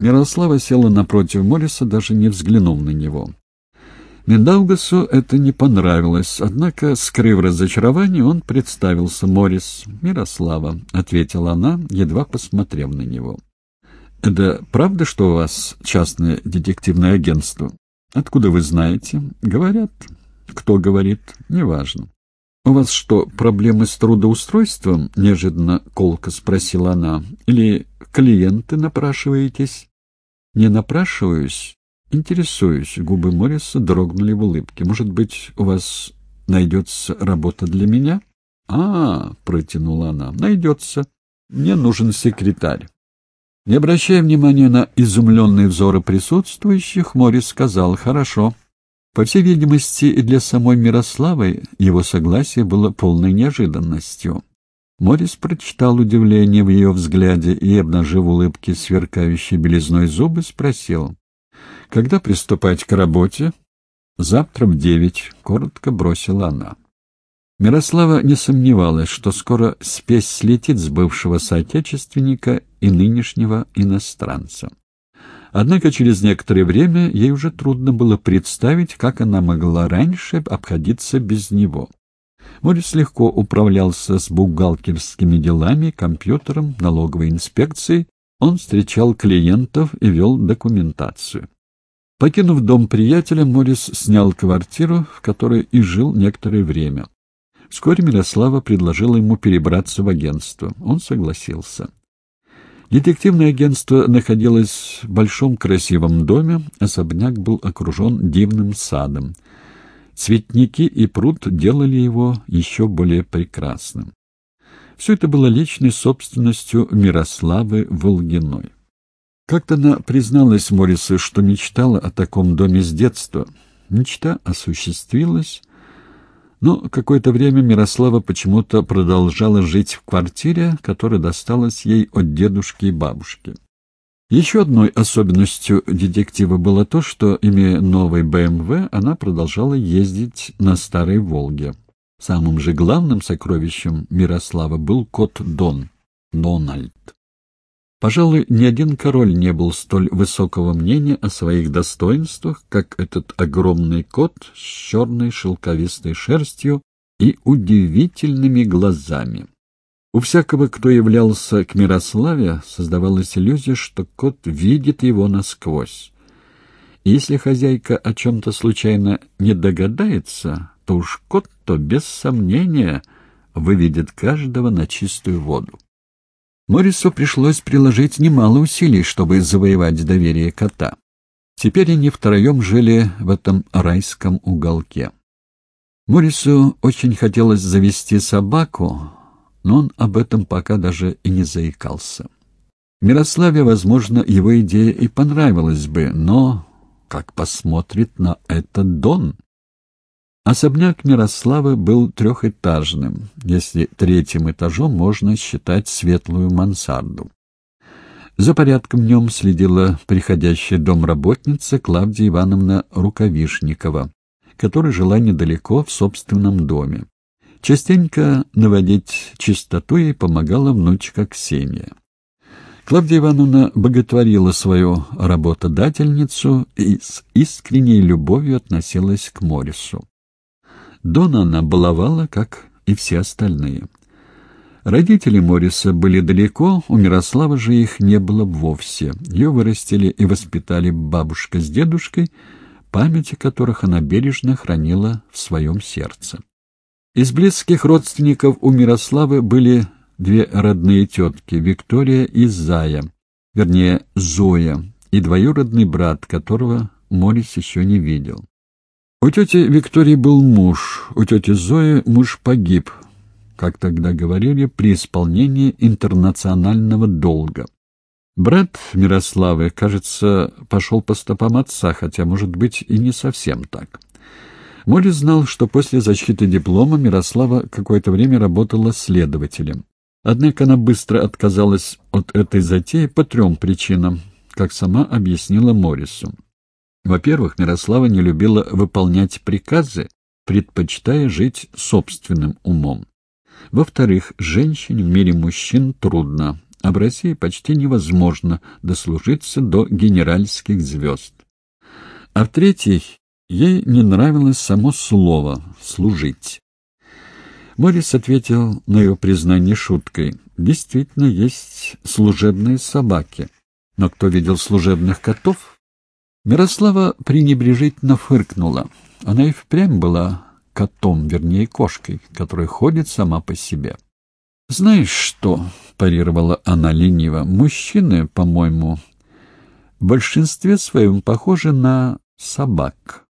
Мирослава села напротив Морриса, даже не взглянув на него. Миндаугасу это не понравилось, однако, скрыв разочарование, он представился Моррис. «Мирослава», — ответила она, едва посмотрев на него. «Это правда, что у вас частное детективное агентство? Откуда вы знаете?» «Говорят». «Кто говорит?» «Неважно». «У вас что, проблемы с трудоустройством?» — неожиданно колко спросила она. «Или клиенты напрашиваетесь?» «Не напрашиваюсь, интересуюсь». Губы Морриса дрогнули в улыбке. «Может быть, у вас найдется работа для меня?» «А, — протянула она, — найдется. Мне нужен секретарь». Не обращая внимания на изумленные взоры присутствующих, Морис сказал «Хорошо». По всей видимости, и для самой Мирославы его согласие было полной неожиданностью. Морис прочитал удивление в ее взгляде и, обнажив улыбки сверкающей белизной зубы, спросил, «Когда приступать к работе?» «Завтра в девять», — коротко бросила она. Мирослава не сомневалась, что скоро спесь слетит с бывшего соотечественника и нынешнего иностранца. Однако через некоторое время ей уже трудно было представить, как она могла раньше обходиться без него. Морис легко управлялся с бухгалтерскими делами, компьютером, налоговой инспекцией, он встречал клиентов и вел документацию. Покинув дом приятеля, Морис снял квартиру, в которой и жил некоторое время. Вскоре Мирослава предложила ему перебраться в агентство. Он согласился. Детективное агентство находилось в большом красивом доме, особняк был окружен дивным садом. Цветники и пруд делали его еще более прекрасным. Все это было личной собственностью Мирославы Волгиной. Как-то она призналась Морису, что мечтала о таком доме с детства. Мечта осуществилась, но какое-то время Мирослава почему-то продолжала жить в квартире, которая досталась ей от дедушки и бабушки. Еще одной особенностью детектива было то, что, имея новый БМВ, она продолжала ездить на старой «Волге». Самым же главным сокровищем Мирослава был кот Дон, Дональд. Пожалуй, ни один король не был столь высокого мнения о своих достоинствах, как этот огромный кот с черной шелковистой шерстью и удивительными глазами. У всякого, кто являлся к Мирославе, создавалась иллюзия, что кот видит его насквозь. И если хозяйка о чем-то случайно не догадается, то уж кот, то без сомнения выведет каждого на чистую воду. Морису пришлось приложить немало усилий, чтобы завоевать доверие кота. Теперь они втроем жили в этом райском уголке. Морису очень хотелось завести собаку, но он об этом пока даже и не заикался. Мирославе, возможно, его идея и понравилась бы, но как посмотрит на это Дон? Особняк Мирославы был трехэтажным, если третьим этажом можно считать светлую мансарду. За порядком в нем следила приходящая домработница Клавдия Ивановна Рукавишникова, которая жила недалеко в собственном доме. Частенько наводить чистоту ей помогала внучка Ксения. Клавдия Ивановна боготворила свою работодательницу и с искренней любовью относилась к Морису. Дона она баловала, как и все остальные. Родители Мориса были далеко, у Мирослава же их не было вовсе. Ее вырастили и воспитали бабушка с дедушкой, памяти которых она бережно хранила в своем сердце. Из близких родственников у Мирославы были две родные тетки, Виктория и Зая, вернее, Зоя, и двоюродный брат, которого Морис еще не видел. У тети Виктории был муж, у тети Зои муж погиб, как тогда говорили, при исполнении интернационального долга. Брат Мирославы, кажется, пошел по стопам отца, хотя, может быть, и не совсем так. Морис знал, что после защиты диплома Мирослава какое-то время работала следователем. Однако она быстро отказалась от этой затеи по трем причинам, как сама объяснила Морису. Во-первых, Мирослава не любила выполнять приказы, предпочитая жить собственным умом. Во-вторых, женщине в мире мужчин трудно, а в России почти невозможно дослужиться до генеральских звезд. А в-третьих, ей не нравилось само слово «служить». Морис ответил на ее признание шуткой. Действительно, есть служебные собаки. Но кто видел служебных котов? Мирослава пренебрежительно фыркнула. Она и впрямь была котом, вернее, кошкой, которая ходит сама по себе. «Знаешь что?» — парировала она лениво. «Мужчины, по-моему, в большинстве своем похожи на собак».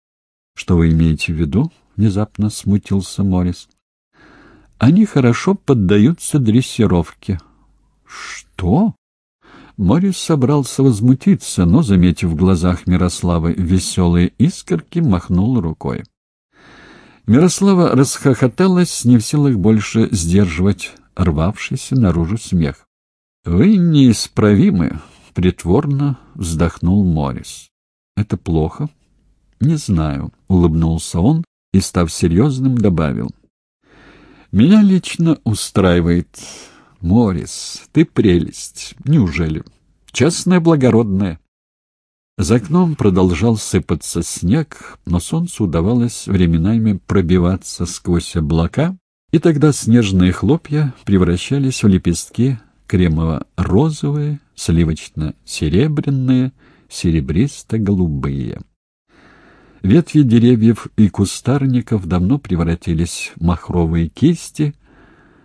«Что вы имеете в виду?» — внезапно смутился Морис. «Они хорошо поддаются дрессировке». «Что?» Морис собрался возмутиться, но, заметив в глазах Мирославы веселые искорки, махнул рукой. Мирослава расхохоталась, не в силах больше сдерживать рвавшийся наружу смех. — Вы неисправимы, — притворно вздохнул Морис. — Это плохо? — Не знаю, — улыбнулся он и, став серьезным, добавил. — Меня лично устраивает. Морис, ты прелесть. Неужели? Честная, благородная. За окном продолжал сыпаться снег, но солнцу удавалось временами пробиваться сквозь облака, и тогда снежные хлопья превращались в лепестки кремово-розовые, сливочно-серебряные, серебристо-голубые. Ветви деревьев и кустарников давно превратились в махровые кисти,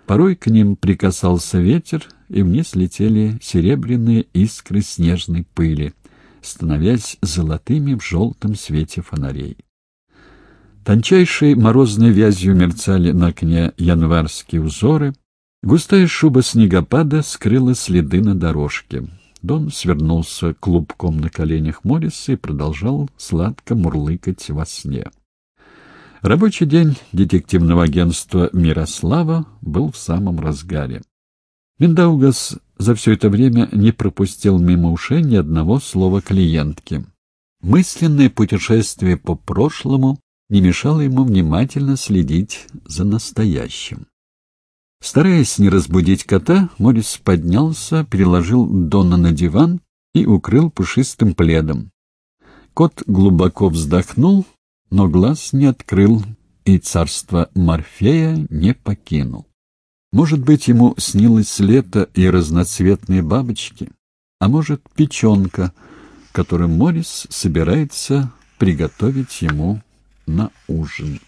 порой к ним прикасался ветер, и вниз летели серебряные искры снежной пыли — становясь золотыми в желтом свете фонарей. Тончайшей морозной вязью мерцали на окне январские узоры, густая шуба снегопада скрыла следы на дорожке. Дон свернулся клубком на коленях Морриса и продолжал сладко мурлыкать во сне. Рабочий день детективного агентства «Мирослава» был в самом разгаре. Миндаугас за все это время не пропустил мимо ушей ни одного слова клиентки. Мысленное путешествие по прошлому не мешало ему внимательно следить за настоящим. Стараясь не разбудить кота, Морис поднялся, переложил Дона на диван и укрыл пушистым пледом. Кот глубоко вздохнул, но глаз не открыл и царство Морфея не покинул. Может быть, ему снилось лето и разноцветные бабочки, а может, печенка, которую Морис собирается приготовить ему на ужин.